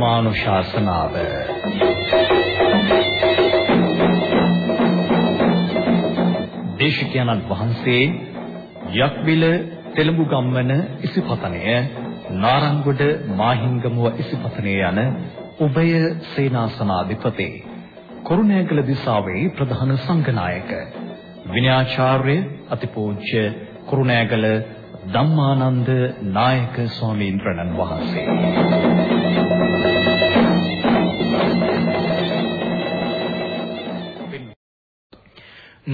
ධර්මානුශාසනාව. දේශකයන්න් වහන්සේ යක්බිල තෙලඹු ගම්වන ඉසිපතනය නාරංගොඩ මාහිංගමුව ඉසිපතනය යන උභය සේනාසනාධිපති කරුණෑගල දිසාවේ ප්‍රධාන සංඝනායක විනයාචාර්ය අතිපූජ්‍ය කරුණෑගල ධම්මානන්ද නායක ස්වාමීන් වහන්සේ.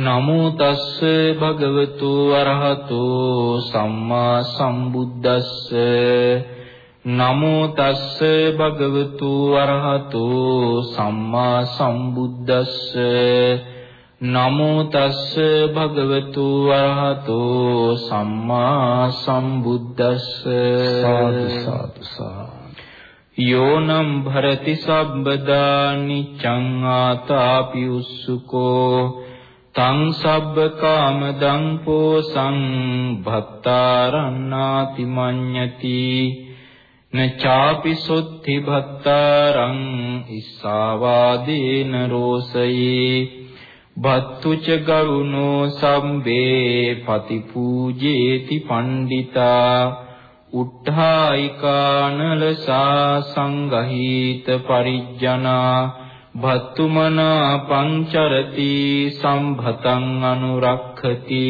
නමෝ තස්ස භගවතු අරහතෝ සම්මා සම්බුද්දස්ස. නමෝ තස්ස භගවතු අරහතෝ සම්මා සම්බුද්දස්ස. නමෝ තස්ස භගවතු අරහතෝ සම්මා සම්බුද්දස්ස. සාදු සාදු යෝනම් භරති සබ්බදා නිච්ඡං ආතාපි උස්සුකෝ තං සබ්බ කාම දං පෝසං භත්තාරණාති මඤ්ඤති නචාපි සොත්ති භත්තාරං ඉස්සාවාදේන රෝසයේ භත්තුච ගරුණෝ සම්බේ පතිපූජේති පණ්ඩිතා උට්ඨායිකානලසා සංගහිත පරිජ්ජනා භත්තුමනා පංචරති සම්භතං අනුරක්ඛති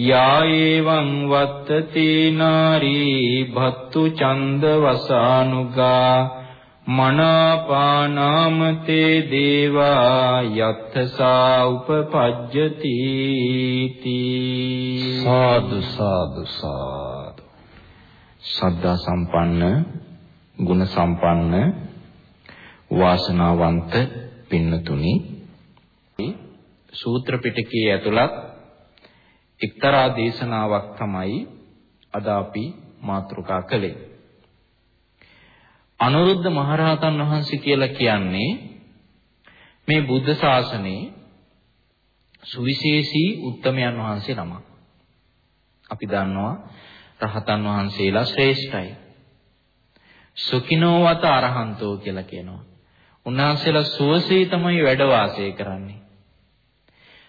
යායේවං වත්තති නාරී භත්තු ඡන්ද වසානුගා මනාපානාමතේ දේවා යත්තසා උපපජ්ජති සාදු සාදු සාදු. සද්ධා සම්පන්න ගුණ සම්පන්න වාසනාවන්ත පින්නතුනි සූත්‍ර පිටකයේ ඇතුළත් එක්තරා දේශනාවක් තමයි අද අපි මාතෘකා කළේ. අනුරුද්ධ මහරහතන් වහන්සේ කියලා කියන්නේ මේ බුද්ධ ශාසනයේ සුවිශේෂී උත්තමයන් වහන්සේ නමක්. අපි දන්නවා රහතන් වහන්සේලා ශ්‍රේෂ්ඨයි. සුඛිනෝවත අරහන්තෝ කියලා කියනවා. උන්වහන්සේලා සුවසේ තමයි වැඩ වාසය කරන්නේ.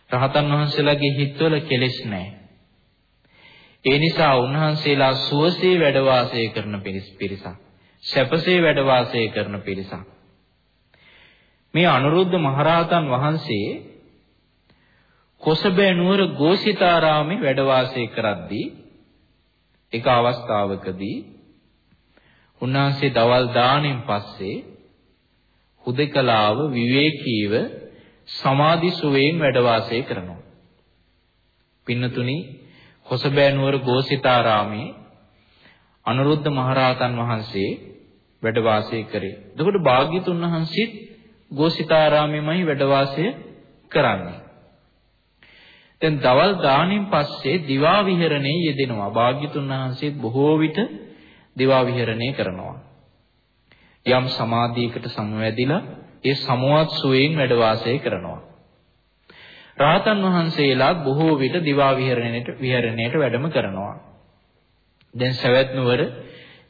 රහතන් වහන්සේලාගේ හිතවල කෙලෙස් නැහැ. ඒ නිසා උන්වහන්සේලා සුවසේ වැඩ වාසය කරන පිරිසක්. සැපසේ වැඩ වාසය කරන පිරිසක්. මේ අනුරුද්ධ මහරහතන් වහන්සේ කොසබෑ නුවර ගෝසිතාරාමේ වැඩ වාසය කරද්දී එක අවස්ථාවකදී උන්වහන්සේ දවල් දාණයෙන් පස්සේ හුදකලාව විවේකීව සමාධි සුවයෙන් වැඩ වාසය කරනවා. පින්නතුනි කොසබෑ නුවර ගෝසිතාරාමේ අනුරුද්ධ මහරහතන් වහන්සේ වැඩ වාසය කරේ. එතකොට භාග්‍යතුන් වහන්සේත් ගෝසිතාරාමෙමයි වැඩ වාසය කරන්නේ. දැන් දවල් දාණයෙන් පස්සේ දිවා විහරණේ යෙදෙනවා. භාග්‍යතුන් වහන්සේත් බොහෝ විට දිවා විහරණය කරනවා. යම් සමාධියකට සමවැදිලා ඒ සමවත් සුවයෙන් වැඩ වාසය කරනවා. රාතන් වහන්සේලා බොහෝ විට දිවා විහරණයට විහරණයට වැඩම කරනවා. දැන් සවැත් නුවර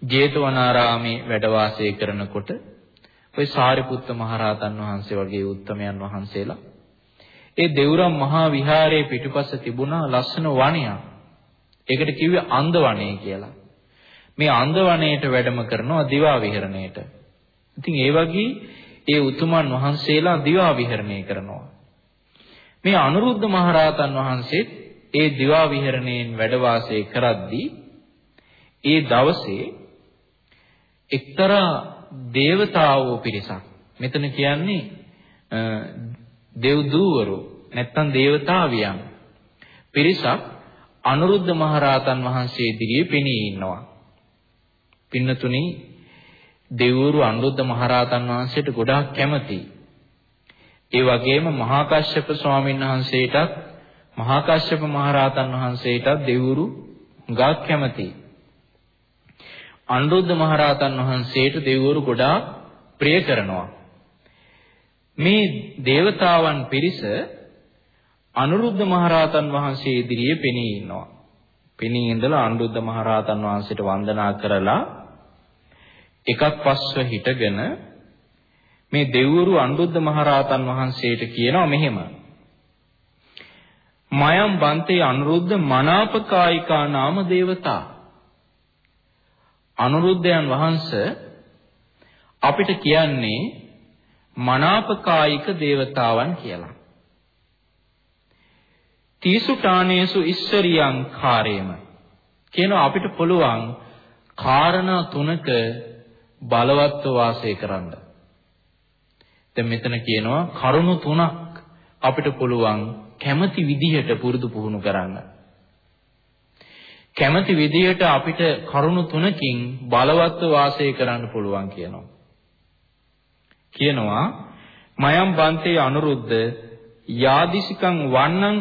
ජේතවනාරාමේ වැඩ වාසය කරනකොට ওই සාරිපුත්ත මහරහතන් වහන්සේ වගේ උත්තමයන් වහන්සේලා ඒ දෙවුරම් මහා විහාරයේ පිටුපස තිබුණා ලස්සන වනයක්. ඒකට කිව්වේ අන්ද වනය කියලා. මේ අන්ද වනයේට වැඩම කරනවා දිවා විහරණයට. ඉතින් ඒ වගේ ඒ උතුමන් වහන්සේලා දිවා විහරණය කරනවා. මේ අනුරුද්ධ මහරහතන් වහන්සේත් ඒ දිවා විහරණයෙන් වැඩ වාසය කරද්දී ඒ දවසේ එක්තරා දේවතාවෝ පිරිසක් මෙතන කියන්නේ දෙව් දූවරු නැත්තම් දේවතාවියන් පිරිසක් අනුරුද්ධ මහරහතන් වහන්සේ ඉදිරියේ පෙනී ඉන්නවා. පින්නතුනි දෙවිවරු අනුරුද්ධ මහරහතන් වහන්සේට ගොඩාක් කැමතියි. ඒ වගේම මහා කාශ්‍යප ස්වාමීන් වහන්සේටත් මහා කාශ්‍යප මහරහතන් වහන්සේටත් දෙවිවරු ගාක් කැමතියි. අනුරුද්ධ මහරහතන් වහන්සේට දෙවිවරු ගොඩාක් ප්‍රිය කරනවා. මේ దేవතාවන් පිරිස අනුරුද්ධ මහරහතන් වහන්සේ ඉදිරියේ පෙනී ඉන්නවා. පෙනී ඉඳලා අනුරුද්ධ මහරහතන් වහන්සේට වන්දනා කරලා එකක් පස්ව හිටගෙන මේ දෙව්වරු අනුරුද්ධ මහරහතන් වහන්සේට කියනවා මෙහෙම. මයම් බන්තේ අනුරුද්ධ මනාපකායිකා නාම දේවතා. අනුරුද්ධයන් වහන්සේ අපිට කියන්නේ මනාපකායික දේවතාවන් කියලා. තීසුටානේසු ඉස්සරියං කාර්යම කියනවා අපිට පුළුවන් කාරණා තුනක බලවත්ව වාසය කරන්න. දැන් මෙතන කියනවා කරුණු තුනක් අපිට පුළුවන් කැමති විදිහට පුරුදු පුහුණු කරන්න. කැමති විදිහට අපිට කරුණු තුනකින් බලවත්ව වාසය කරන්න පුළුවන් කියනවා. කියනවා මයම් බන්තේ අනුරුද්ධ යාදිසිකං වන්නං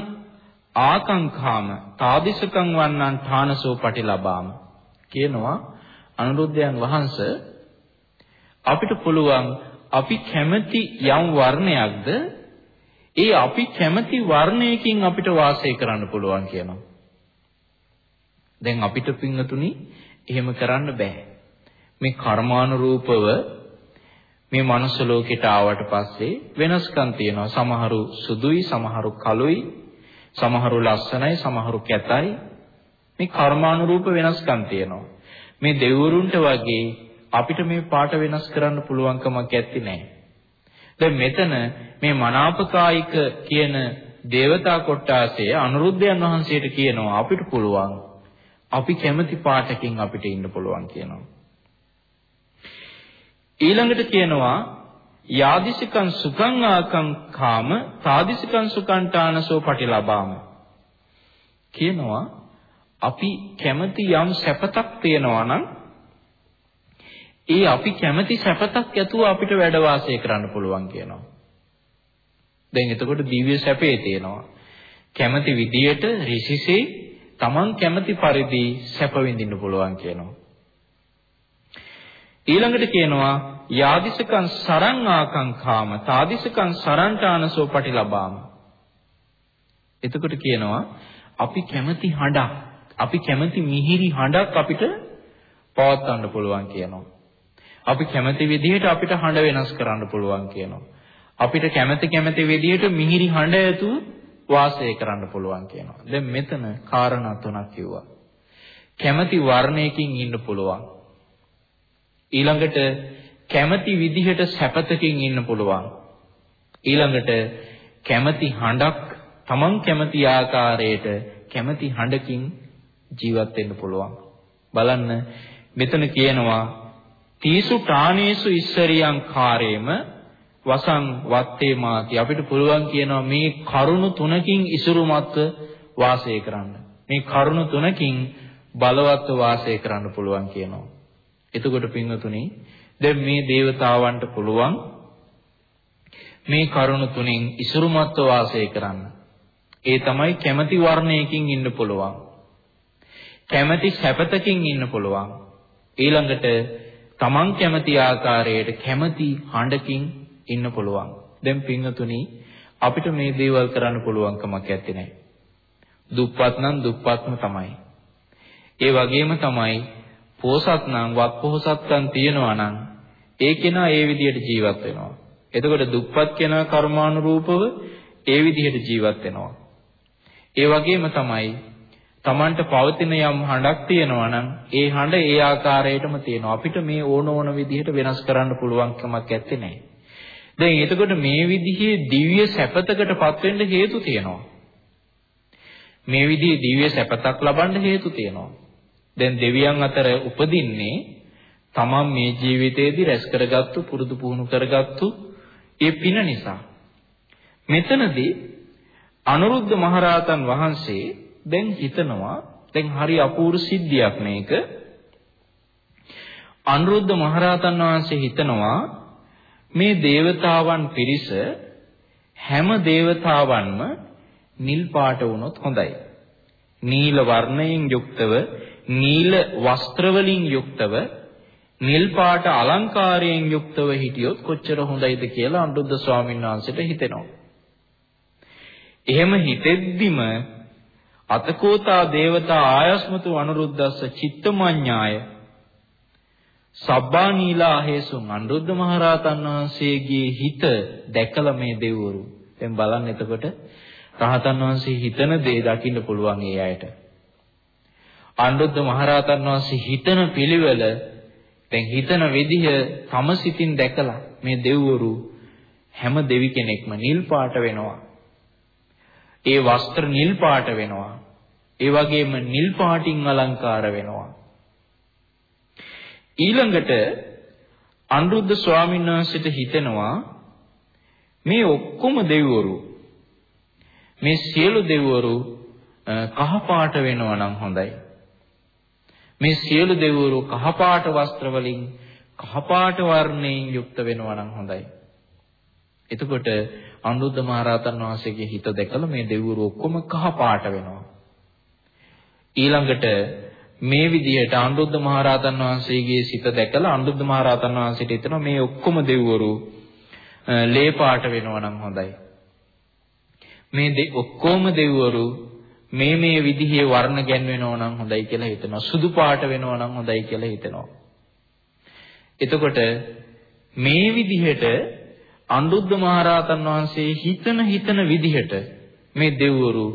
ආකංඛාම තාදිසකං වන්නං ඨානසෝ පටිලබාම කියනවා අනුරුද්ධයන් වහන්සේ අපිට පුළුවන් අපි කැමති යම් වර්ණයක්ද ඒ අපි කැමති වර්ණයකින් අපිට වාසය කරන්න පුළුවන් කියනවා. දැන් අපිට පින්වතුනි එහෙම කරන්න බෑ. මේ කර්මානුරූපව මේ මනුස්ස ලෝකෙට ආවට පස්සේ වෙනස්කම් තියෙනවා. සමහරු සුදුයි, සමහරු කළුයි, සමහරු ලස්සනයි, සමහරු කැතයි. මේ කර්මානුරූප වෙනස්කම් තියෙනවා. මේ දෙවිවරුන්ට වගේ අපිට මේ පාට වෙනස් කරන්න පුළුවන්කමක් ඇත්තේ නැහැ. දැන් මෙතන මේ මනාපකායික කියන දේවතා කොට්ටාසය අනුරුද්ධයන් වහන්සේට කියනවා අපිට පුළුවන් අපි කැමති පාටකින් අපිට ඉන්න පුළුවන් කියනවා. ඊළඟට කියනවා යාදිසිකං සුඛං ආකං කාම තාදිසිකං සුඛංඨානසෝ පටිලබාම කියනවා අපි කැමති යම් සැපතක් තියෙනවා නම් ඒ අපි කැමති සැපතක් ඇතුව අපිට වැඩ වාසය කරන්න පුළුවන් කියනවා. දැන් එතකොට දිව්‍ය සැපේ තියෙනවා. කැමති විදියට ඍෂිසේ Taman කැමති පරිදි සැප විඳින්න පුළුවන් කියනවා. ඊළඟට කියනවා යාදිසකං සරං ආකංකාම තාදිසකං සරන්ටානසෝ පටිලබාම. එතකොට කියනවා අපි කැමති හඬක් අපි කැමති මිහිරි හඬක් අපිට පවත්වන්න පුළුවන් කියනවා. අපි කැමති විදිහට අපිට හඬ වෙනස් කරන්න පුළුවන් කියනවා. අපිට කැමති කැමති විදිහට මිහිරි හඬ ඇතුව වාසය කරන්න පුළුවන් කියනවා. දැන් මෙතන කාරණා තුනක් කිව්වා. කැමති වර්ණයකින් ඉන්න පුළුවන්. ඊළඟට කැමති විදිහට සැපතකින් ඉන්න පුළුවන්. ඊළඟට කැමති හඬක් Taman කැමති ආකාරයට කැමති හඬකින් ජීවත් වෙන්න පුළුවන්. බලන්න මෙතන කියනවා තීසු ඨානේසු ඉස්සරියං කාරේම වසං වත්තේ මාති අපිට පුළුවන් කියනවා මේ කරුණු තුනකින් ඉසුරුමත්ව වාසය කරන්න. මේ කරුණු තුනකින් බලවත්ව වාසය කරන්න පුළුවන් කියනවා. එතකොට පින්නතුනි දැන් මේ దేవතාවන්ට පුළුවන් මේ කරුණු තුنين ඉසුරුමත්ව වාසය කරන්න. ඒ තමයි කැමැති වර්ණයකින් ඉන්න පුළුවන්. කැමැති සැපතකින් ඉන්න පුළුවන්. ඊළඟට තමන් කැමති ආකාරයට කැමති හඬකින් ඉන්න පුළුවන්. දැන් පින්වතුනි අපිට මේ දේවල් කරන්න පුළුවන්කමක් නැත්තේ නෑ. දුප්පත් නම් දුප්පත්ම තමයි. ඒ වගේම තමයි පෝසත් නම් වත් පොහසත්කම් තියනවා නම් ඒ කෙනා ඒ විදිහට ජීවත් වෙනවා. එතකොට දුප්පත් කෙනා කර්මානුරූපව ඒ විදිහට ජීවත් වෙනවා. ඒ වගේම තමයි Tamanට පවතින යම් හඬක් තියෙනවා නම් ඒ හඬ ඒ ආකාරයටම තියෙනවා. අපිට මේ ඕන ඕන විදිහට වෙනස් කරන්න පුළුවන් කමක් නැත්තේ නෑ. දැන් එතකොට මේ විදිහේ දිව්‍ය සැපතකටපත් වෙන්න හේතු තියෙනවා. මේ විදිහේ දිව්‍ය සැපතක් ලබන්න හේතු තියෙනවා. දැන් දෙවියන් අතර උපදින්නේ තමන් මේ ජීවිතයේදී රැස් කරගත්තු පුරුදු පුහුණු කරගත්තු ඒ පින නිසා. මෙතනදී අනුරුද්ධ මහරහතන් වහන්සේ දැන් හිතනවා දැන් හරි අපූර්ව සිද්ධියක් මේක. අනුරුද්ධ මහරහතන් වහන්සේ හිතනවා මේ దేవතාවන් පිරිස හැම దేవතාවන්ම නිල් පාට වුණොත් හොඳයි. නීල වර්ණයෙන් යුක්තව, නීල වස්ත්‍රවලින් යුක්තව, නිල් පාට අලංකාරයෙන් යුක්තව හිටියොත් කොච්චර හොඳයිද කියලා අනුරුද්ධ ස්වාමීන් වහන්සේට හිතෙනවා. එහෙම හිතෙද්දිම අතකෝතා දේවතා ආයස්මතු අනුරුද්ධස්ස චිත්තමඤ්ඤාය. සබ්බා නීලා හේසුන් අනුරුද්ධ මහරහතන් වහන්සේගේ හිත දැකලා මේ දෙවිවරු. දැන් බලන්න එතකොට රහතන් වහන්සේ හිතන දේ දකින්න පුළුවන් ඒ අයට. අනුරුද්ධ මහරහතන් වහන්සේ හිතන පිළිවෙල දැන් හිතන විදිහ තම සිතින් දැකලා මේ දෙවිවරු හැම දෙවි කෙනෙක්ම නිල් පාට වෙනවා. ඒ වස්ත්‍ර නිල් පාට වෙනවා. ඒ වගේම නිල් පාටින් අලංකාර වෙනවා ඊළඟට අනුරුද්ධ ස්වාමීන් වහන්සේට හිතෙනවා මේ ඔක්කොම දෙවිවරු මේ සියලු දෙවිවරු කහ පාට වෙනවා නම් හොඳයි. මේ සියලු දෙවිවරු කහ පාට වස්ත්‍ර වලින් කහ පාට වර්ණයෙන් යුක්ත වෙනවා නම් හොඳයි. එතකොට අනුරුද්ධ මහරහතන් වහන්සේගේ හිත දැකලා මේ දෙවිවරු ඔක්කොම කහ පාට වෙනවා. ඊළඟට මේ විදිහට අනුරුද්ධ මහරහතන් වහන්සේගේ සිත දැකලා අනුරුද්ධ මහරහතන් වහන්සේට හිතෙනවා මේ ඔක්කොම දෙවිවරු ලේ පාට වෙනවා නම් හොඳයි. මේ ඔක්කොම දෙවිවරු මේ මේ විදිහේ වර්ණ ගැන්වෙනවා නම් හොඳයි කියලා හිතනවා. සුදු පාට වෙනවා නම් හොඳයි කියලා හිතනවා. එතකොට මේ විදිහට අනුරුද්ධ මහරහතන් වහන්සේ හිතන හිතන විදිහට මේ දෙවිවරු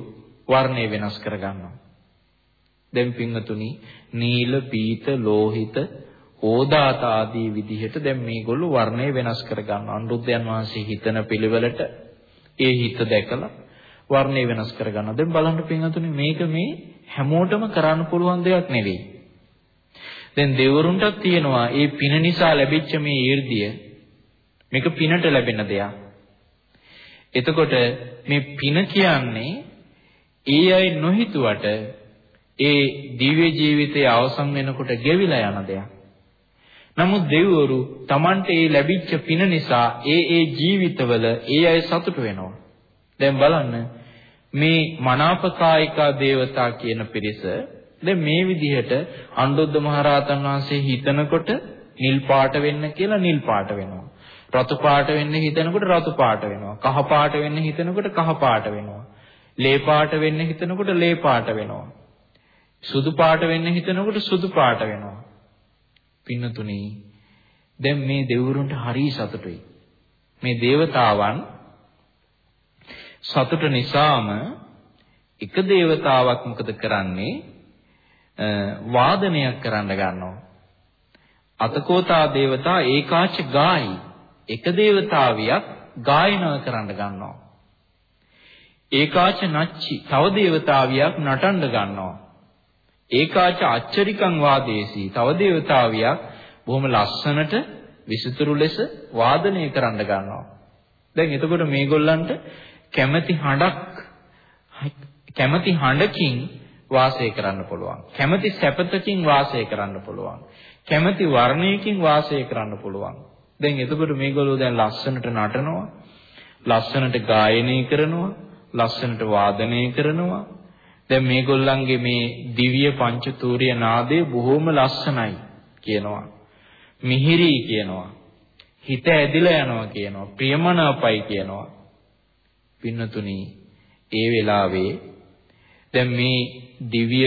වර්ණය වෙනස් කරගන්නවා. දැන් පින්වතුනි නීල පීත ලෝහිත ඕදාත ආදී විදිහට දැන් මේගොල්ලෝ වර්ණය වෙනස් කරගන්නවා. අනුරුද්ධයන් වහන්සේ හිතන පිළිවෙලට ඒ හිත දැකලා වර්ණය වෙනස් කරගන්නවා. දැන් බලන්න පින්වතුනි මේක මේ හැමෝටම කරන්න පුළුවන් දෙයක් නෙවෙයි. දැන් දෙවරුන්ටත් තියෙනවා ඒ පින නිසා ලැබිච්ච මේ ඊර්ධිය. මේක පිනට ලැබෙන දෙයක්. එතකොට මේ පින කියන්නේ ඒ අය නොහිතුවට ඒ දිව්‍ය ජීවිතයේ අවසන් වෙනකොට ගෙවිලා යන දෙයක්. නමුත් දෙවිවරු Tamante ඒ ලැබිච්ච පින නිසා ඒ ඒ ජීවිතවල ඒ අය සතුට වෙනවා. දැන් බලන්න මේ මනාපකායිකා දේවතා කියන පිරිස දැන් මේ විදිහට අනුරුද්ධ මහරහතන් වහන්සේ හිතනකොට නිල් පාට වෙන්න කියලා නිල් පාට වෙනවා. රතු පාට වෙන්න හිතනකොට රතු පාට වෙනවා. කහ පාට වෙන්න හිතනකොට කහ පාට වෙනවා. ලේ පාට වෙන්න හිතනකොට ලේ පාට වෙනවා. සුදු පාට වෙන්න හිතනකොට සුදු පාට වෙනවා. පින්නතුනි දැන් මේ දෙවිවරුන්ට හරි සතුටුයි. මේ దేవතාවන් සතුට නිසාම එක దేవතාවක් මොකද කරන්නේ? වාදනයක් කරන්න ගන්නවා. අතකෝතා దేవතා ඒකාච ගායි. එක దేవතාවියක් ගායනා කරන්න ගන්නවා. ඒකාච නච්චි තව దేవතාවියක් නටන්න ගන්නවා. ඒකාච අච්චරිකං වාදේසී තව දේවතාවියක් බොහොම ලස්සනට විසිතුරු ලෙස වාදනය කරන්න ගන්නවා. දැන් එතකොට මේගොල්ලන්ට කැමැති හඬක් කැමැති හඬකින් වාසය කරන්න පුළුවන්. කැමැති සැපතකින් වාසය කරන්න පුළුවන්. කැමැති වර්ණයකින් වාසය කරන්න පුළුවන්. දැන් එතකොට මේගොල්ලෝ දැන් ලස්සනට නටනවා, ලස්සනට ගායනය කරනවා, ලස්සනට වාදනය කරනවා, දැන් මේගොල්ලන්ගේ මේ දිව්‍ය පංචතූර්ය නාදය බොහොම ලස්සනයි කියනවා. මිහිරි කියනවා. හිත ඇදිලා යනවා කියනවා. ප්‍රියමනාපයි කියනවා. පින්නතුනි ඒ වෙලාවේ දැන් මේ දිව්‍ය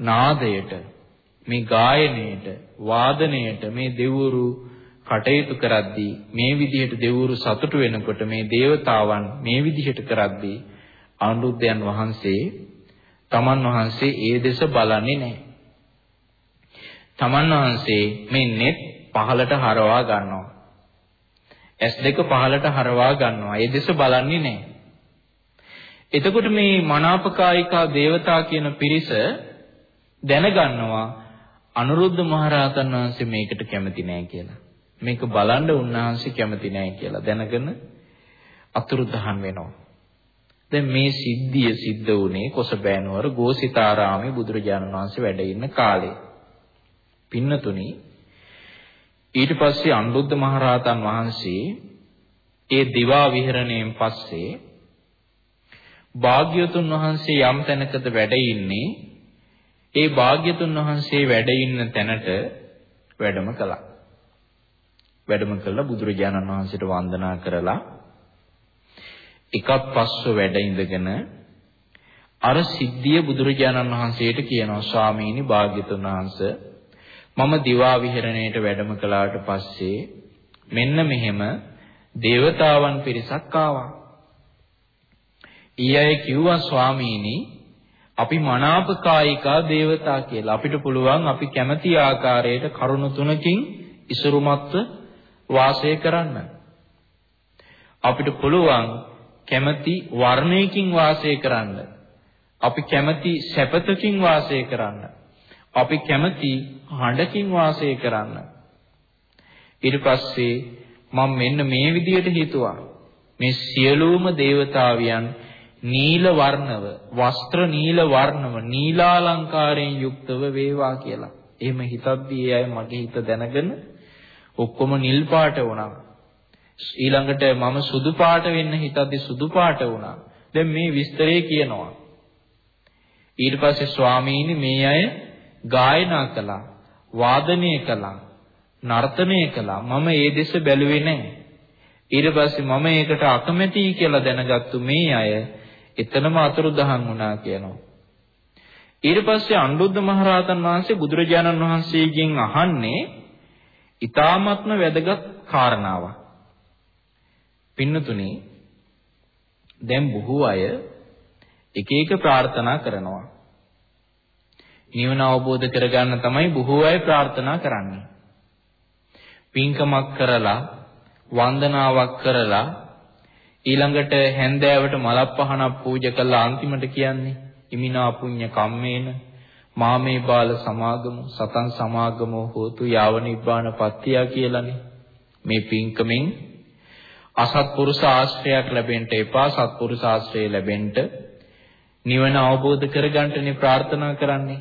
නාදයට මේ ගායනයට වාදනයට මේ දෙවුරු කටයුතු කරද්දී මේ විදිහට දෙවුරු සතුටු වෙනකොට මේ దేవතාවන් මේ විදිහට කරද්දී අනුරුද්ධයන් වහන්සේ තමන් වහන්සේ ඒ දෙස බලන්නේ නැහැ. තමන් වහන්සේ මේ net පහලට හරවා ගන්නවා. S2 පහලට හරවා ගන්නවා. ඒ දෙස බලන්නේ නැහැ. එතකොට මේ මනාපකායිකා දේවතා කියන පිරිස දැනගන්නවා අනුරුද්ධ මහරහතන් වහන්සේ මේකට කැමති නැහැ කියලා. මේක බලන්න උන්වහන්සේ කැමති නැහැ කියලා දැනගෙන අතුරුදහන් වෙනවා. දැන් මේ සිද්ධිය සිද්ධ වුණේ කොසබෑනුවර ගෝසිතාරාමේ බුදුරජාණන් වහන්සේ වැඩ ඉන්න කාලේ. පින්නතුනි ඊට පස්සේ අනුරුද්ධ මහරහතන් වහන්සේ ඒ දිවා විහරණයෙන් පස්සේ භාග්‍යතුන් වහන්සේ යම් තැනකද වැඩ ඉන්නේ ඒ භාග්‍යතුන් වහන්සේ වැඩ ඉන්න තැනට වැඩම කළා. වැඩම කළා බුදුරජාණන් වහන්සේට වන්දනා කරලා එකක් පස්ව වැඩ ඉඳගෙන අර සිද්ධිය බුදුරජාණන් වහන්සේට කියනවා ස්වාමීනි භාග්‍යතුන් වහන්සේ මම දිවා විහරණයට වැඩම කළාට පස්සේ මෙන්න මෙහෙම දේවතාවන් පිරිසක් ආවා. ඊයේ කිව්වා ස්වාමීනි අපි මනාපකායිකා දේවතා කියලා. අපිට පුළුවන් අපි කැමති ආකාරයට කරුණු තුනකින් ඉසුරුමත්ව වාසය කරන්න. අපිට පුළුවන් කැමති වර්ණයකින් වාසය කරන්න. අපි කැමති සැපතකින් වාසය කරන්න. අපි කැමති හඬකින් වාසය කරන්න. ඊට පස්සේ මම මෙන්න මේ විදියට හිතුවා. මේ සියලුම දේවතාවියන් නීල වර්ණව වස්ත්‍ර නීල වර්ණව නීලාලංකාරයෙන් යුක්තව වේවා කියලා. එහෙම හිතද්දී ඒ අය මගේ හිත දැනගෙන ඔක්කොම නිල් පාට වුණා. ඊළඟට මම සුදු පාට වෙන්න හිතද්දී සුදු පාට වුණා. දැන් මේ විස්තරේ කියනවා. ඊට පස්සේ ස්වාමීනි මේ අය ගායනා කළා, වාදනය කළා, නර්තනය කළා. මම ඒ දෙස බැලුවේ නැහැ. ඊට පස්සේ මම ඒකට අකමැතියි කියලා දැනගත්තු මේ අය එතනම අතුරුදහන් වුණා කියනවා. ඊට පස්සේ අනුරුද්ධ මහරහතන් වහන්සේ බුදුරජාණන් වහන්සේගෙන් අහන්නේ ඊ타ත්ම වැදගත් කාරණාවක්. පින්නතුනේ දැන් බොහෝ අය එක එක ප්‍රාර්ථනා කරනවා. නිවන අවබෝධ කරගන්න තමයි බොහෝ අය ප්‍රාර්ථනා කරන්නේ. පින්කමක් කරලා වන්දනාවක් කරලා ඊළඟට හැන්දෑවට මලක් පහනක් පූජා කළා අන්තිමට කියන්නේ ඉමිනා පුඤ්ඤ කම්මේන මාමේ බාල සමාගමු සතන් සමාගමෝ හෝතු යාව නිබ්බාන පත්‍තිය කියලානේ මේ පින්කමෙන් අසත්පුරුෂ ආශ්‍රයයක් ලැබෙන්න එපා සත්පුරුෂ ආශ්‍රය ලැබෙන්න නිවන අවබෝධ කරගන්නනේ ප්‍රාර්ථනා කරන්නේ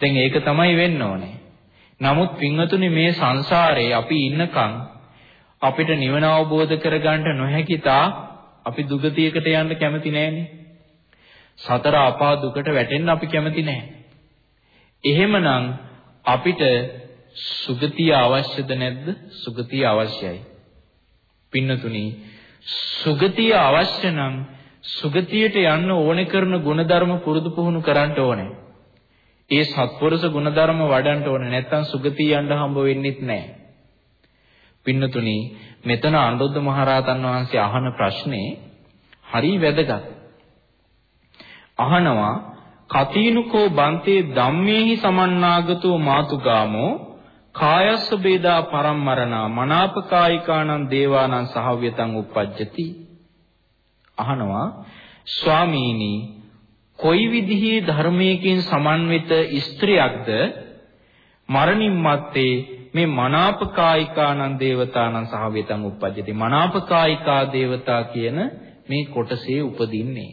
දැන් ඒක තමයි වෙන්න ඕනේ නමුත් පින්වතුනි මේ සංසාරේ අපි ඉන්නකම් අපිට නිවන අවබෝධ කරගන්න නොහැකි තා අපි දුගතියකට යන්න කැමති නෑනේ. සතර අපා දුකට වැටෙන්න අපි කැමති නෑ. එහෙමනම් අපිට සුගතිය අවශ්‍යද නැද්ද? සුගතිය අවශ්‍යයි. පින්නතුනි සුගතිය අවශ්‍ය නම් සුගතියට යන්න ඕනේ කරන ಗುಣධර්ම පුරුදු පුහුණු කරන්න ඕනේ. ඒ සත්පුරුෂ ගුණධර්ම වඩන්න ඕනේ නැත්නම් සුගතිය යන්න හම්බ වෙන්නේ නැහැ. පින්නතුනි මෙතන අනුරුද්ධ මහරහතන් වහන්සේ අහන ප්‍රශ්නේ හරි වැදගත්. අහනවා කතීනුකෝ බන්තේ ධම්මේහි සමන්නාගතෝ මාතුගාමෝ කායස්ස බේදා පරම්මරණා මනාපකායිකානං දේවානං සහව්‍යතං uppajjati අහනවා ස්වාමීනි කොයි විදිහේ ධර්මයකින් සමන්විත ස්ත්‍රියක්ද? මරණින් මත්තේ මේ මනාපකායිකානං දේවතානං සහ වේතං උප්පජ්ජති මනාපකායිකා දේවතා කියන මේ කොටසේ උපදින්නේ.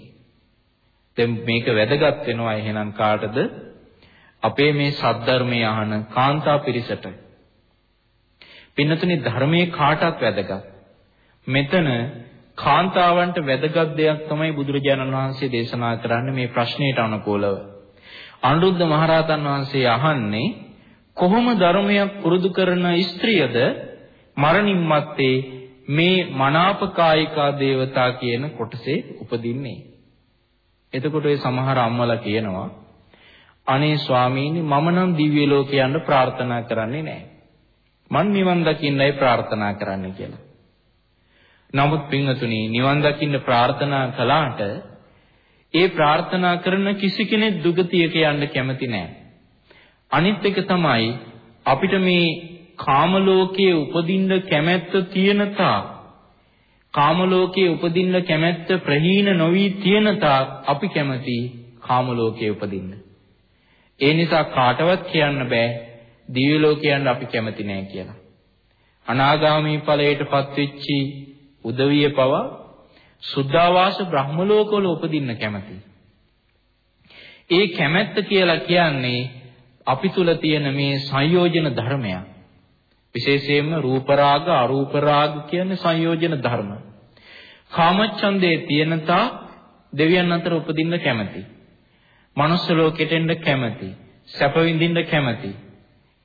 දැන් මේක වැදගත් වෙනවා එහෙනම් කාටද? අපේ මේ සද්ධර්මයේ අහන කාන්තා පිරිසට පින්නතුනි ධර්මයේ කාටත් වැදගත් මෙතන කාන්තාවන්ට වැදගත් දෙයක් තමයි බුදුරජාණන් වහන්සේ දේශනා කරන්නේ මේ ප්‍රශ්නයට අනුකූලව. අනුරුද්ධ මහරහතන් වහන්සේ අහන්නේ කොහොම ධර්මයක් පුරුදු කරන ස්ත්‍රියද මරණින් මත්තේ මේ මනාපකායිකා දේවතා කියන කොටසේ උපදින්නේ. එතකොට ඒ සමහර අම්මලා කියනවා අනේ ස්වාමීනි මම නම් දිව්‍ය ලෝකයන්ට ප්‍රාර්ථනා කරන්නේ නැහැ. මන් නිවන් දකින්නයි ප්‍රාර්ථනා කරන්නේ කියලා. නමුත් පින්වතුනි නිවන් දකින්න ප්‍රාර්ථනා කළාට ඒ ප්‍රාර්ථනා කරන කිසි කෙනෙක් දුගතියක යන්න කැමති නැහැ. අනිත් එක තමයි අපිට මේ කාම ලෝකයේ උපදින්න කැමැත්ත තියෙන තා කාම ලෝකයේ උපදින්න කැමැත්ත ප්‍රහීන නොවි තියෙන තා අපි කැමති කාම ලෝකයේ උපදින්න. ඒ නිසා කාටවත් කියන්න බෑ දිව්‍ය ලෝකයන්ට අපි කැමති නෑ කියලා. අනාගාමී ඵලයටපත් වෙච්චි උදවිය පවා සුද්ධාවාස බ්‍රහ්ම ලෝකවල උපදින්න කැමති. ඒ කැමැත්ත කියලා කියන්නේ අපි තුල තියෙන මේ සංයෝජන ධර්මයක්. විශේෂයෙන්ම රූප රාග අරූප රාග කියන්නේ සංයෝජන ධර්ම. කාමච්ඡන්දේ තියෙන තා දෙවියන් අතර උපදින්න කැමති. මනුස්ස ලෝකෙට එන්න කැමති. සැප විඳින්න කැමති.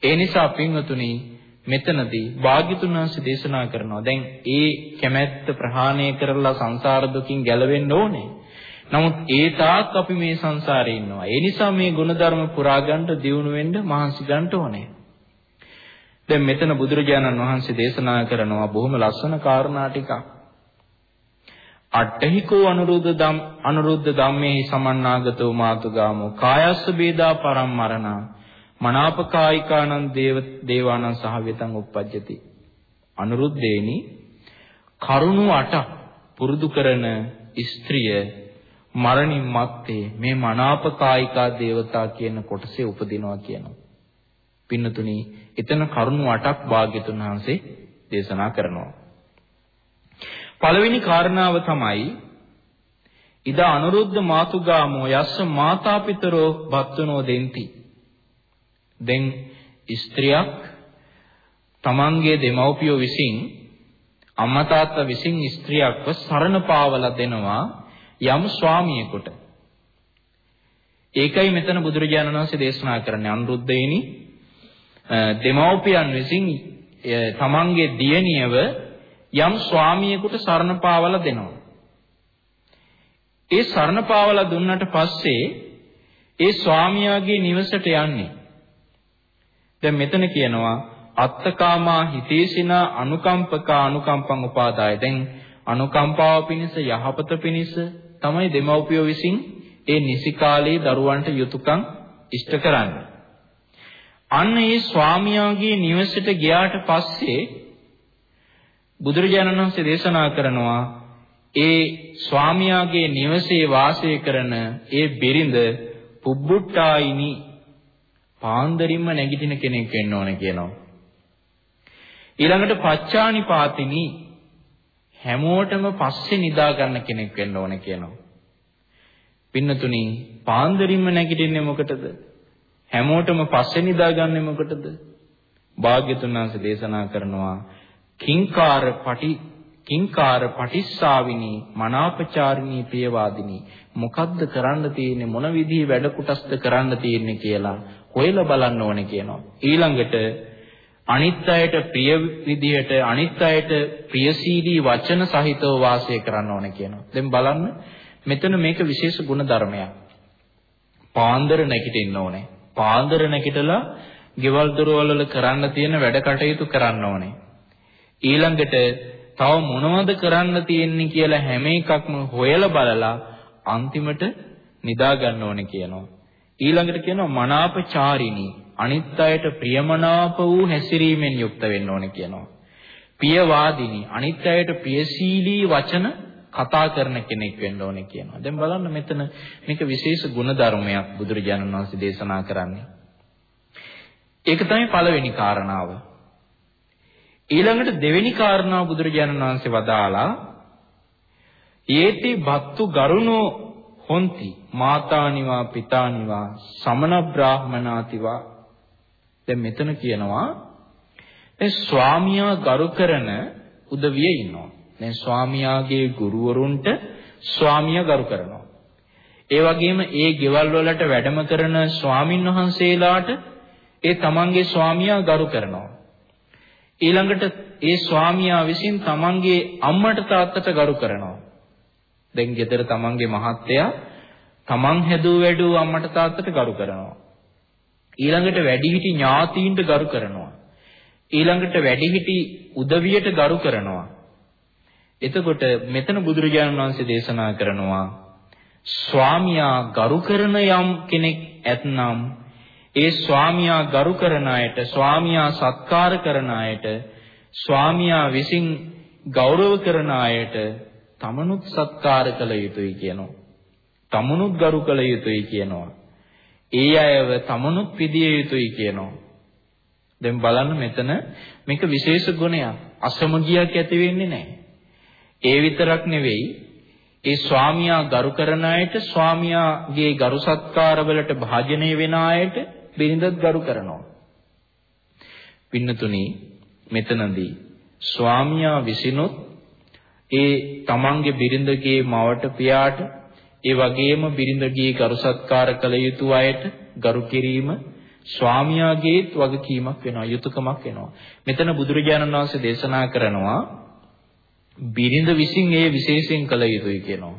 ඒ නිසා පින්වතුනි මෙතනදී භාග්‍යතුන් වහන්සේ දේශනා කරනවා දැන් ඒ කැමැත්ත ප්‍රහාණය කරලා සංසාර දුකින් ගැලවෙන්න ඕනේ. නමුත් ඒ තාක් අපි මේ සංසාරේ ඉන්නවා. ඒ නිසා මේ ගුණධර්ම පුරා ගන්න දියුණු වෙන්න මහන්සි ගන්න ඕනේ. දැන් මෙතන බුදුරජාණන් වහන්සේ දේශනා කරනවා බොහොම ලස්සන කාරණා ටිකක්. අට්ඨහිකෝ අනුරුද්ධ ධම් අනුරුද්ධ ධම්මේ සමන්නාගතෝ මාතුගාමෝ කායස්ස බේදා පරම්මරණ මනාපකායිකානං දේව දේවානං සහවිතං uppajjati අනුරුද්ධේනි කරුණු 8 පුරුදු කරන ස්ත්‍රිය මරණින් මත්තේ මේ මනාපකායිකා දේවතා කියන කොටසේ උපදිනවා කියනවා. පින්නතුනි එතන කරුණු 8ක් භාග්‍යතුන් වහන්සේ දේශනා කරනවා. පළවෙනි කාරණාව තමයි ඉදා අනුරුද්ධ මාතුගාමෝ යස්ස මාතාපිතරෝ භක්තනෝ දෙන්ති. දැන් ස්ත්‍රියක් තමන්ගේ දෙමව්පියෝ විසින් අම්මා තාත්තා විසින් ස්ත්‍රියක්ව සරණ පාවලා දෙනවා යම් ස්වාමියෙකුට. ඒකයි මෙතන බුදුරජාණන් වහන්සේ දේශනා කරන්නේ අනුරුද්ධේනි දෙමව්පියන් විසින් තමන්ගේ දියණියව යම් ස්වාමියෙකුට සරණ පාවලා දෙනවා. ඒ සරණ පාවලා දුන්නට පස්සේ ඒ ස්වාමියාගේ නිවසට යන්නේ. දැන් මෙතන කියනවා අත්තකාමා හිතේසිනා අනුකම්පකා අනුකම්පං උපාදාය. දැන් අනුකම්පාව පිණිස යහපත පිණිස තමයි දෙමව්පියෝ විසින් ඒ නිසි කාලයේ දරුවන්ට යුතුයකම් ඉෂ්ට කරන්නේ. අන්න ඒ ස්වාමියාගේ නිවසට ගියාට පස්සේ බුදුරජාණන් වහන්සේ දේශනා කරනවා ඒ ස්වාමියාගේ නිවසේ වාසය කරන ඒ බිරිඳ පුබ්බුට්ටායිනි පාන්දරින්ම නැගිටින කෙනෙක් වෙන්න ඕන කියනවා. ඊළඟට පච්චානිපාතිනි හැමෝටම පස්සේ නිදා ගන්න කෙනෙක් වෙන්න ඕන කියනවා. පින්නතුනි පාන්දරින්ම නැගිටින්නේ මොකටද? හැමෝටම පස්සේ නිදාගන්නේ මොකටද? භාග්‍යතුන් වහන්සේ දේශනා කරනවා කිංකාර පටි කිංකාර පටිස්සාවිනී මනාපචාරිණී පියවාදිනී. මොකද්ද කරන්න තියෙන්නේ? මොන විදිහේ වැඩ කොටස්ද කරන්න තියෙන්නේ කියලා හොයලා බලන්න ඕනේ කියනවා. ඊළඟට අනිත් අයට ප්‍රිය විදිහට අනිත් අයට ප්‍රියශීලී වචන සහිතව වාසය කරන්න ඕනේ කියනවා. දැන් බලන්න මෙතන මේක විශේෂ ගුණ ධර්මයක් පාන්දර නැගිටින්න ඕනේ. පාන්දර නැගිටලා ගෙවල් දොරවල් වල කරන්න තියෙන වැඩ කටයුතු කරන්න ඕනේ. ඊළඟට තව මොනවද කරන්න තියෙන්නේ කියලා හැම එකක්ම හොයලා බලලා අන්තිමට නිදා ගන්න ඕනේ කියනවා. ඊළඟට කියනවා මනාපචාරිණී අනිත් අයට ප්‍රියමනාප වූ හැසිරීමෙන් යුක්ත වෙන්න ඕනේ කියනවා. පියවාදිනී අනිත් අයට ප්‍රියශීලී වචන කතා කරන කෙනෙක් වෙන්න ඕනේ කියනවා. දැන් බලන්න මෙතන මේක විශේෂ ගුණ ධර්මයක් බුදුරජාණන් වහන්සේ දේශනා කරන්නේ. ඒක තමයි පළවෙනි කාරණාව. ඊළඟට දෙවෙනි කාරණාව බුදුරජාණන් වහන්සේ වදාලා යේති භක්තු ගරුණෝ හොಂತಿ මාතානිවා පිතානිවා සමන බ්‍රාහමනාතිවා දැන් මෙතන කියනවා මේ ස්වාමියා ගරු කරන උදවිය ඉන්නවා දැන් ස්වාමියාගේ ගුරුවරුන්ට ස්වාමියා ගරු කරනවා. ඒ වගේම ඒ ගෙවල් වලට වැඩම කරන ස්වාමින් වහන්සේලාට ඒ තමන්ගේ ස්වාමියා ගරු කරනවා. ඊළඟට ඒ ස්වාමියා විසින් තමන්ගේ අම්මට තාත්තට ගරු කරනවා. දැන් ගෙදර තමන්ගේ මහත්තයා තමන් හැදුව වැඩුව අම්මට තාත්තට ගරු කරනවා. ඊළඟට වැඩිහිටි ඥාතීන්ට ගරු කරනවා. ඊළඟට වැඩිහිටි උදවියට ගරු කරනවා. එතකොට මෙතන බුදුරජාණන් වහන්සේ දේශනා කරනවා ස්වාමියා ගරු කරන යම් කෙනෙක් ඇතනම් ඒ ස්වාමියා ගරු කරන අයට ස්වාමියා සත්කාර කරන අයට ස්වාමියා විසින් ගෞරව කරන අයට තමනුත් සත්කාර කළ යුතුයි කියනවා. තමනුත් ගරු කළ යුතුයි කියනවා. ඒ අයව තමනුත් පිදිය යුතුයි කියනවා. දැන් බලන්න මෙතන මේක විශේෂ ගුණයක්. අසමගියක් ඇති වෙන්නේ නැහැ. ඒ විතරක් නෙවෙයි ඒ ස්වාමියා ගරු කරන අයට ස්වාමියාගේ ගරු සත්කාර වලට භාජනය වෙන අයට බිරිඳත් ගරු කරනවා. පින්නතුනි මෙතනදී ස්වාමියා විසිනුත් ඒ තමන්ගේ බිරිඳගේ මවට පියාට ඒ වගේම බිරිඳගේ ගරු සත්කාර කළ යුතු අයට ගරු කිරීම ස්වාමියාගේත් වගකීමක් වෙනවා යුතුයකමක් වෙනවා. මෙතන බුදුරජාණන් වහන්සේ දේශනා කරනවා බිරිඳ විසින් ඒ විශේෂයෙන් කළ යුතුයි කියනවා.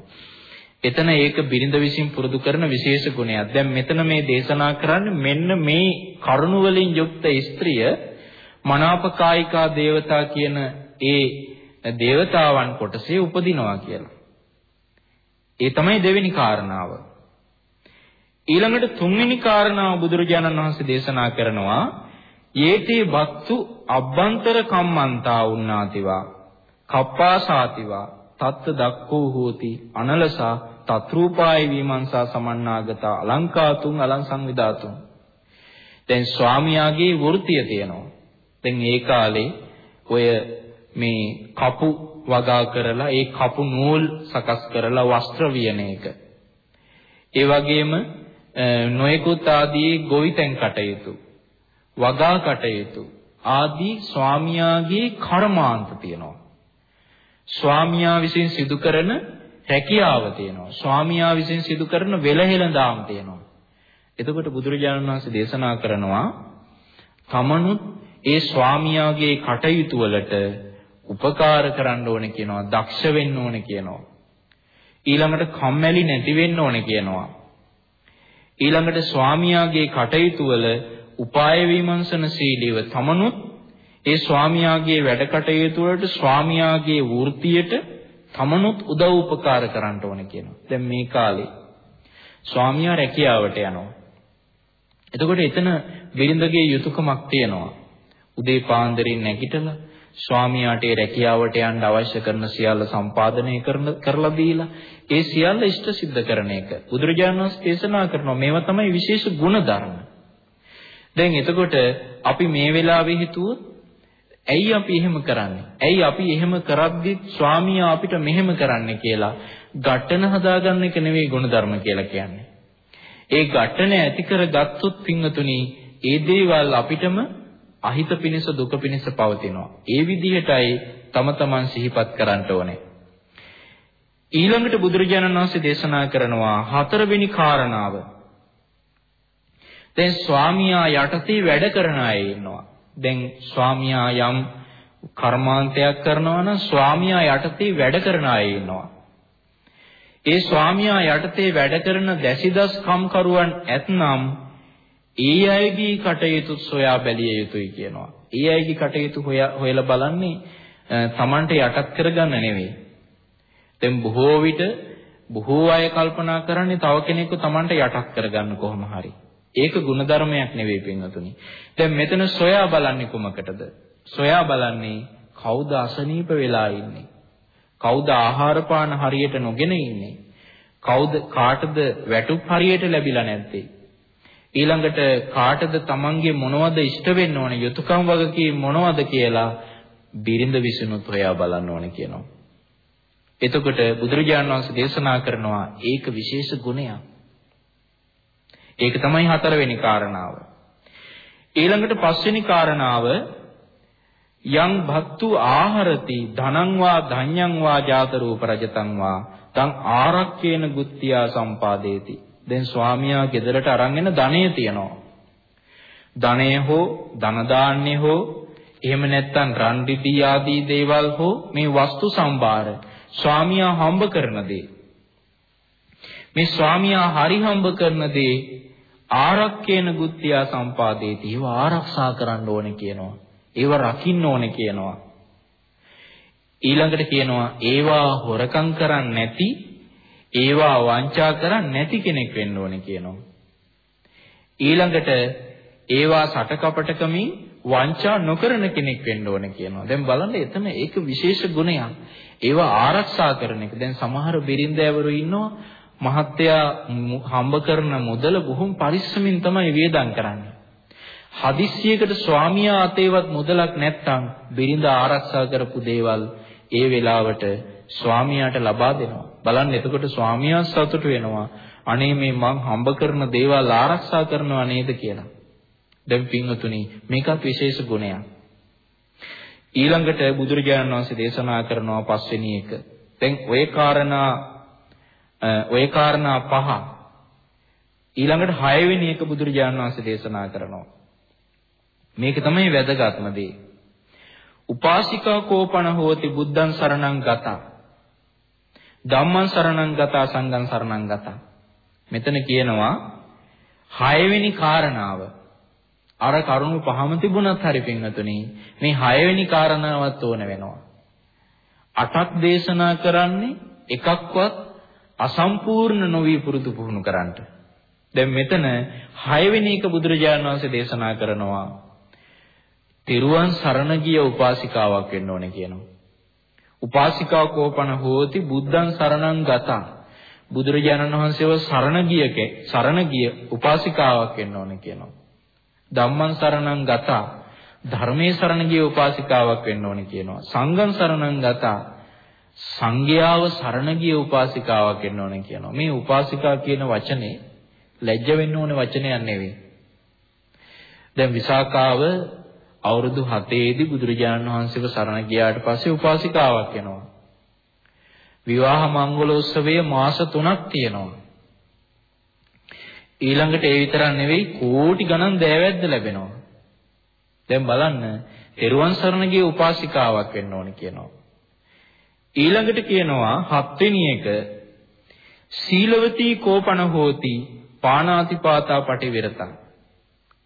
එතන ඒක බිරිඳ විසින් පුරුදු කරන විශේෂ ගුණයක්. දැන් මෙතන මේ දේශනා කරන්නේ මෙන්න මේ කරුණ වලින් යුක්ත ස්ත්‍රිය මනාපකායිකා දේවතා කියන ඒ දේවතාවන් කොටසේ උපදිනවා කියලා. ඒ තමයි දෙවෙනි කාරණාව. ඊළඟට තුන්වෙනි කාරණාව බුදුරජාණන් වහන්සේ දේශනා කරනවා යේතේ බක්තු අබ්බන්තර කම්මන්තා උන්නාතිවා කප්පාසාතිවා තත්ත දක්ඛෝ හෝති අනලසා තත්රූපාය විමංශා සමන්නාගත අලංකාතුන් අලං සංවිදාතුන් දැන් ස්වාමියාගේ වෘත්තිය තියෙනවා. දැන් ඒ කාලේ ඔය මේ කපු වගා කරලා ඒ කපු නූල් සකස් කරලා වස්ත්‍ර වියන එක. ඒ වගේම නොයෙකුත් ආදී ගොවිතැන් කටයුතු වගා කටයුතු ආදී ස්වාමියාගේ කර්මාන්ත තියෙනවා. ස්වාමියා විසින් සිදු කරන රැකියාව තියෙනවා. ස්වාමියා විසින් සිදු කරන වෙලහෙළඳාම් තියෙනවා. එතකොට බුදුරජාණන් වහන්සේ දේශනා කරනවා තමනුත් ඒ ස්වාමියාගේ කටයුතු වලට උපකාර කරන්න ඕනේ කියනවා, දක්ෂ වෙන්න ඕනේ කියනවා. ඊළඟට කම්මැලි නැති වෙන්න ඕනේ කියනවා. ඊළඟට ස්වාමියාගේ කටයුතු වල උපාය විමර්ශනශීලීව තමනුත් ඒ ස්වාමියාගේ වැඩ කටයුතු වලට ස්වාමියාගේ වෘත්තියට තමනුත් උදව් උපකාර කරන්න ඕනේ කියනවා. දැන් මේ කාලේ ස්වාමියා රැකියාවට යනවා. එතකොට එතන බිරිඳගේ යුතුයකමක් තියෙනවා. උදේ පාන්දරින් නැගිටලා ස්වාමියාට ඒ රැකියාවට යන්න අවශ්‍ය කරන සියල්ල සම්පාදනය කරන කරලා දීලා ඒ සියල්ල ඉෂ්ට සිද්ධ කරන එක. බුදුරජාණන් වහන්සේ දේශනා කරනවා මේවා තමයි විශේෂ ගුණ ධර්ම. දැන් එතකොට අපි මේ වෙලාවේ හිතුවොත් ඇයි අපි එහෙම කරන්නේ? ඇයි අපි එහෙම කරද්දි ස්වාමියා අපිට මෙහෙම කරන්නේ කියලා ඝට්ටන හදාගන්න එක නෙවෙයි ගුණධර්ම කියලා කියන්නේ. ඒ ඝට්ටන ඇති කරගත්තොත් පින්වතුනි ඒ දේවල් අපිටම අහිත පිනිස දුක පිනිස පවතිනවා. ඒ විදිහටයි තම තමන් සිහිපත් කරන්න ඕනේ. ඊළඟට බුදුරජාණන් වහන්සේ දේශනා කරනවා හතරවෙනි කාරණාව. දැන් ස්වාමියා යටතේ වැඩ කරන අය ඉන්නවා. දැන් ස්වාමියා යම් කර්මාන්තයක් කරනවා නම් ස්වාමියා යටතේ වැඩ කරන අය ඉන්නවා. ඒ ස්වාමියා යටතේ වැඩ කරන දැසිදස් කම්කරුවන් ඇතනම් ඒ අයගේ කටයුතු සොයා බැලිය යුතුයි කියනවා. ඒ අයගේ කටයුතු හොයලා බලන්නේ Tamante යටත් කරගන්න නෙවෙයි. දැන් බොහෝ විට බොහෝ අය කල්පනා කරන්නේ තව කෙනෙක්ව Tamante යටත් කරගන්න කොහොම හරි. ඒක ಗುಣධර්මයක් නෙවෙයි පින්වතුනි. දැන් මෙතන සොයා බලන්නේ කුමකටද? සොයා බලන්නේ කවුද අසනීප වෙලා ඉන්නේ? කවුද ආහාර පාන හරියට නොගෙන ඉන්නේ? කවුද කාටද වැටුප් හරියට ලැබිලා නැත්තේ? ඊළඟට කාටද Tamange මොනවද ඉෂ්ට වෙන්න ඕනේ? යුතුයකම් වගකීම් මොනවද කියලා බිරිඳ විසිනුත් හොයා බලන්න ඕනේ කියනවා. එතකොට බුදුරජාණන් වහන්සේ දේශනා කරනවා ඒක විශේෂ ගුණයක්. ඒක තමයි හතරවෙනි කාරණාව. ඊළඟට පස්වෙනි කාරණාව යං භක්තු ආහරති ධනං වා ධඤ්ඤං වා ජාත රූප රජතං වා තං ආරක්කේන ගුත්තියා සම්පාදේති. දැන් ස්වාමියා ගෙදරට අරන් එන ධනෙ තියනවා. ධනෙ හෝ ධන දාන්නේ හෝ එහෙම නැත්නම් රන් රිදී ආදී දේවල් හෝ මේ වස්තු සම්භාර ස්වාමියා හම්බ කරන දේ. මේ ස්වාමියා හරි හම්බ කරන දේ ආරක්කේන ගුත්තියා සම්පාදේති. ඒව ආරක්ෂා කරන්න ඕනේ කියනවා. ඒව රකින්න ඕනේ කියනවා. ඊළඟට කියනවා ඒවා හොරකම් කරන්නේ නැති ඒවා වංචා කරන්නේ නැති කෙනෙක් වෙන්න ඕනේ කියනවා. ඊළඟට ඒවා සටකපටකමින් වංචා නොකරන කෙනෙක් වෙන්න ඕනේ කියනවා. දැන් බලන්න එතන ඒක විශේෂ ගුණයක්. ඒවා ආරක්ෂා කරන එක. දැන් සමහර බිරින්දෑවරු ඉන්නවා මහත්තයා හම්බ කරන මුදල බොහොම පරිස්සමින් තමයි වේදම් කරන්නේ. හදිස්සියකට ස්වාමියා අතේවත් මුදලක් නැත්තම් බිරිඳ ආරක්ෂා කරපු දේවල් ඒ වෙලාවට ස්වාමියාට ලබා දෙනවා. බලන්න එතකොට ස්වාමියා සතුටු වෙනවා. අනේ මේ මං හම්බ කරන දේවල් ආරක්ෂා කරනවා නේද කියලා. දැන් පින්වතුනි මේකත් විශේෂ ගුණයක්. ඊළඟට බුදුරජාණන් වහන්සේ දේශනා කරනවා පස්වෙනි එක. දැන් ওই කාරණා ওই කාරණා පහ ඊළඟට 6 වෙනි එක බුදුරජාණන් වහන්සේ දේශනා කරනවා. මේක තමයි වැදගත්ම දේ. උපාසිකා කෝපන හෝති බුද්ධං සරණං ගතා. ධම්මං සරණං ගතා සංඝං සරණං ගතා. මෙතන කියනවා හයවෙනි කාරණාව. අර කරුණු පහම තිබුණත් හරි පින්වතුනි මේ හයවෙනි කාරණාවත් ඕන වෙනවා. අටක් දේශනා කරන්නේ එකක්වත් අසම්පූර්ණ නොවි පුරුදු පුහුණු කරන්නට. දැන් මෙතන හයවෙනි එක බුදුරජාණන් වහන්සේ දේශනා කරනවා. තිරුවන් සරණ ගිය උපාසිකාවක් වෙන්න ඕනේ කියනවා. උපාසිකා කෝපන හෝති බුද්ධං සරණං ගතා. බුදුරජාණන් වහන්සේව සරණ ගියකේ සරණ ගිය උපාසිකාවක් වෙන්න ඕනේ කියනවා. ධම්මං සරණං ගතා ධර්මයේ සරණ ගිය උපාසිකාවක් වෙන්න ඕනේ කියනවා. සංඝං සරණං ගතා සංඝයාව සරණ ගිය උපාසිකාවක් වෙන්න ඕනේ කියනවා. මේ උපාසිකා කියන වචනේ ලැජ්ජ වෙන්න ඕනේ වචනයක් නෙවෙයි. දැන් විසාකාව අවුරුදු 7 දී බුදුරජාණන් වහන්සේව සරණ ගියාට පස්සේ උපාසිකාවක් වෙනවා. විවාහ මංගලෝත්සවයේ මාස 3ක් තියෙනවා. ඊළඟට ඒ විතරක් නෙවෙයි කෝටි ගණන් දෑවැද්ද ලැබෙනවා. දැන් බලන්න, තෙරුවන් සරණ ගිය උපාසිකාවක් වෙන්න ඕනේ කියනවා. ඊළඟට කියනවා හත්වෙනි එක සීලවතී කෝපන හෝති පානාතිපාතා පටිවිරතං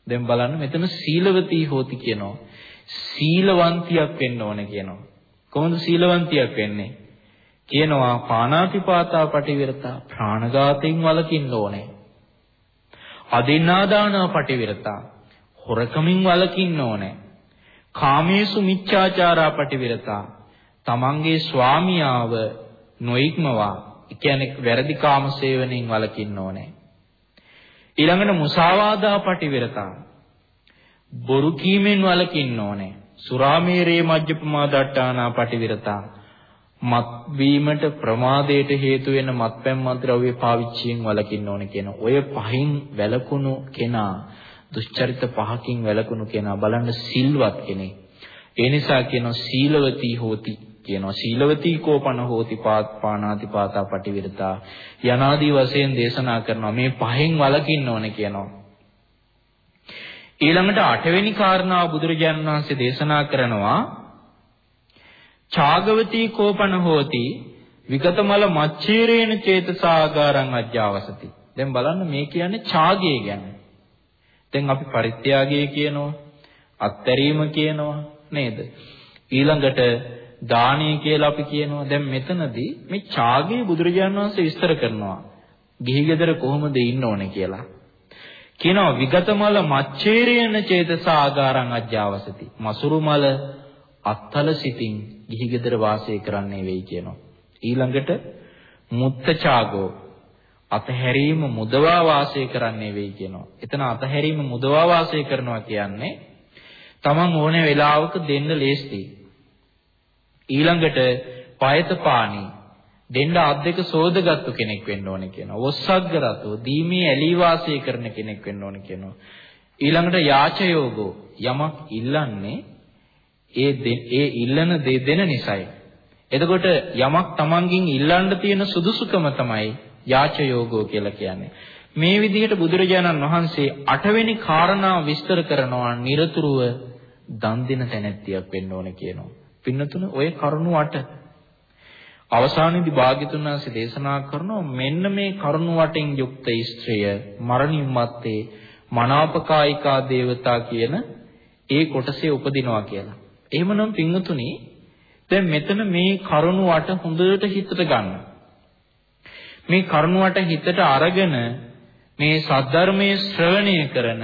දැන් බලන්න මෙතන සීලවතී හෝති කියනවා. සීලවන්තියක් වෙන්න ඕන කියනවා. කොහොමද සීලවන්තියක් වෙන්නේ? කියනවා පානාතිපාතා පටිවිරතා ප්‍රාණඝාතයෙන් වළකින්න ඕනේ. අදින්නාදානා පටිවිරතා හොරකමින් වළකින්න ඕනේ. කාමේසු මිච්ඡාචාරා පටිවිරතා තමන්ගේ ස්වාමියාව නොඉක්මවා කියන්නේ වැරදි කාම සේවනයෙන් වළකින්න ඕනේ. ඊළඟට මුසාවාදා පටිවිරතා බොරු කීමෙන් වළකින්න ඕනේ. සුරාමේරේ මජ්ජපමා දට්ටානා පටිවිරතා මත් වීමට ප්‍රමාදයට හේතු වෙන මත්පැන් මත්ද්‍රව්‍ය පාවිච්චියෙන් වළකින්න ඕනේ කියන ඔය පහින් වැළකුණු කෙනා දුෂ්චරිත පහකින් වැළකුණු කෙනා බලන්න සිල්වත් කෙනෙක්. ඒ නිසා කියනවා සීලවතී හෝති කියනවා. සීලවතී කෝපන හෝති පාත්පානාති පාතා පටිවිරතා. යනාදී වශයෙන් දේශනා කරනවා. මේ පහෙන් වළකින්න ඕනේ කියනවා. ඊළඟට අටවෙනි කාරණාව බුදුරජාණන් වහන්සේ දේශනා කරනවා. ඡාගවතී කෝපන හෝති විගතමල මච්චේරේන චේතසාගාරං අජ්ජාවසති. දැන් බලන්න මේ කියන්නේ ඡාගය ගැන. දැන් අපි පරිත්‍යාගය කියනවා අත්තරීම කියනවා නේද? ඊළඟට දානීය කියලා අපි කියනවා. දැන් මෙතනදී මේ ඡාගය බුදුරජාණන් වහන්සේ විස්තර කරනවා. ගිහි ගෙදර කොහොමද ඉන්න ඕනේ කියලා. කියනවා විගතමල මච්චේරේන චේතස ආගාරං අජ්ජාවසති. මසුරු මල අත්තල සිටින් ගිහි ගෙදර වාසය කරන්නේ වෙයි කියනවා. ඊළඟට මුත්තචාගෝ අතහැරීම මුදවා වාසය කරන්නේ වෙයි කියනවා. එතන අතහැරීම මුදවා වාසය කරනවා කියන්නේ තමන් ඕනේ වෙලාවක දෙන්න ලේස්ති. ඊළඟට පයත පාණි දෙන්න අත් දෙක සෝදගත්තු කෙනෙක් වෙන්න ඕනේ කියනවා. වොස්සග්ගරතෝ දීමේ ඇලී වාසය කරන කෙනෙක් වෙන්න ඕනේ කියනවා. ඊළඟට යාචයෝගෝ යමක් ඉල්ලන්නේ ඒ ඒ ඉල්ලන දේ දෙන නිසායි. එතකොට යමක් Tamanගෙන් ඉල්ලන්න තියෙන සුදුසුකම තමයි යාචයෝගෝ කියලා කියන්නේ. මේ විදිහට බුදුරජාණන් වහන්සේ අටවෙනි කාරණා විස්තර කරනවා নিরතුරුව දන් දෙන තැනැත්තියක් වෙන්න ඕනේ කියනවා. පින්නතුන ඔය කරුණු අට අවසානයේදී භාග්‍යතුන් වහන්සේ දේශනා කරනවා මෙන්න මේ කරුණු වටෙන් යුක්ත ස්ත්‍රිය මරණින් මත්තේ මනාපකායිකා දේවතා කියන ඒ කොටසේ උපදිනවා කියලා. එහෙමනම් පින්නතුනි දැන් මෙතන මේ කරුණු වට හොඳට හිතට ගන්න. මේ කරුණු වට හිතට අරගෙන මේ සද්ධර්මයේ ශ්‍රවණය කරන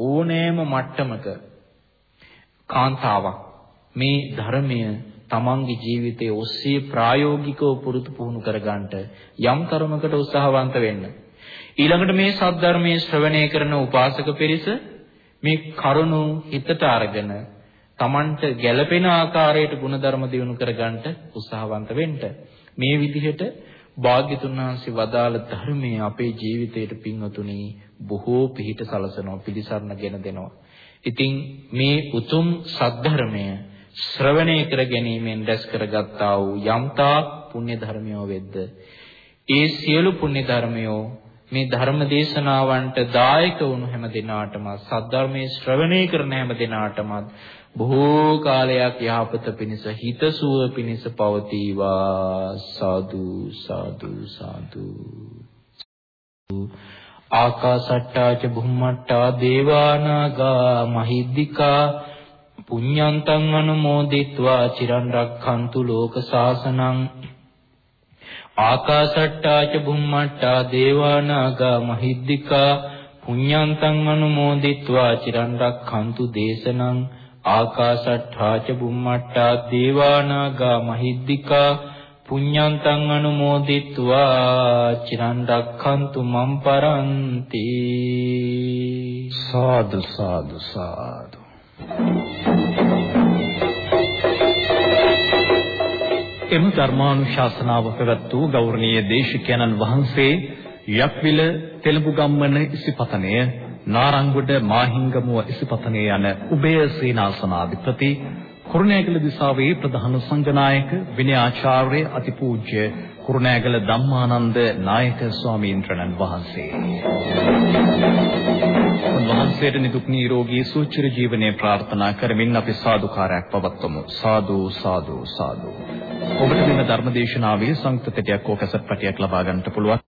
ඕනෑම මට්ටමක කාන්තාවක් මේ ධර්මය තමන්ගේ ජීවිතයේ ඔස්සේ ප්‍රායෝගිකව පුරුදු පුහුණු කරගන්නට යම් තරමකට උත්සාහවන්ත වෙන්න. ඊළඟට මේ සද්ධර්මයේ ශ්‍රවණය කරන උපාසක පිරිස මේ කරුණු හිතට අරගෙන තමන්ට ගැළපෙන ආකාරයට ಗುಣධර්ම දිනු කරගන්නට උත්සාහවන්ත වෙන්න. මේ විදිහට භාග්‍යතුන් වහන්සේ වදාළ ධර්මයේ අපේ ජීවිතයට පින්වතුනි බොහෝ පිහිට සලසනවා පිළිසරණගෙන දෙනවා. ඉතින් මේ උතුම් සද්ධර්මය ශ්‍රවණය කර ගැනීමෙන් දැස් කරගත්තා වූ යම්තා පුණ්‍ය ධර්මයෝ වෙද්ද? ඒ සියලු පුණ්‍ය ධර්මයෝ මේ ධර්ම දේශනාවන්ට දායක වුණු හැම දිනාටම සද්ධර්මයේ ශ්‍රවණය කරන හැම දිනාටම බොහෝ කාලයක් යහපත පිණිස හිතසුව පිණිස පවතිවා. සාදු සාදු සාදු. ආකාසට්ටා ච බුම්මට්ටා දේවානාගා මහිද්దికා පුඤ්ඤන්තං අනුමෝදිත්වා චිරන් රක්ඛන්තු ලෝක සාසනං ආකාශට්ටාච බුම්මට්ටා දේවානාගා මහිද්దికා පුඤ්ඤන්තං අනුමෝදිත්වා චිරන් රක්ඛන්තු දේශනං ආකාශට්ටාච බුම්මට්ටා දේවානාගා මහිද්దికා පුඤ්ඤන්තං අනුමෝදිත්වා චිරන් රක්ඛන්තු මම් පරන්ති සාදු සාදු සාදු. එම ධර්මානුශාසනාව පැවැත් වූ ගෞරවනීය දේශිකයන්න් වහන්සේ යක්විල තෙලඹුගම්මන ඉසිපතනය නාරංගොඩ මාහිංගමුව ඉසිපතනය යන උභය සේනාසනාධිපති කුරුණෑගල දිසාවේ ප්‍රධාන සංඝනායක විනයාචාර්ය අතිපූජ්‍ය කුරුණෑගල ධම්මානන්ද නායක ස්වාමීන් වහන්සේ. උන්වහන්සේට නිදුක් නිරෝගී සුවචිර ජීවනයේ ප්‍රාර්ථනා කරමින් අපි සාදුකාරයක් පවත්වමු. සාදු සාදු සාදු. ඔබට මේ ධර්මදේශනාවේ සංකෘතටයක් හෝ කැසට් පටියක් ලබා ගන්නට පුළුවන්.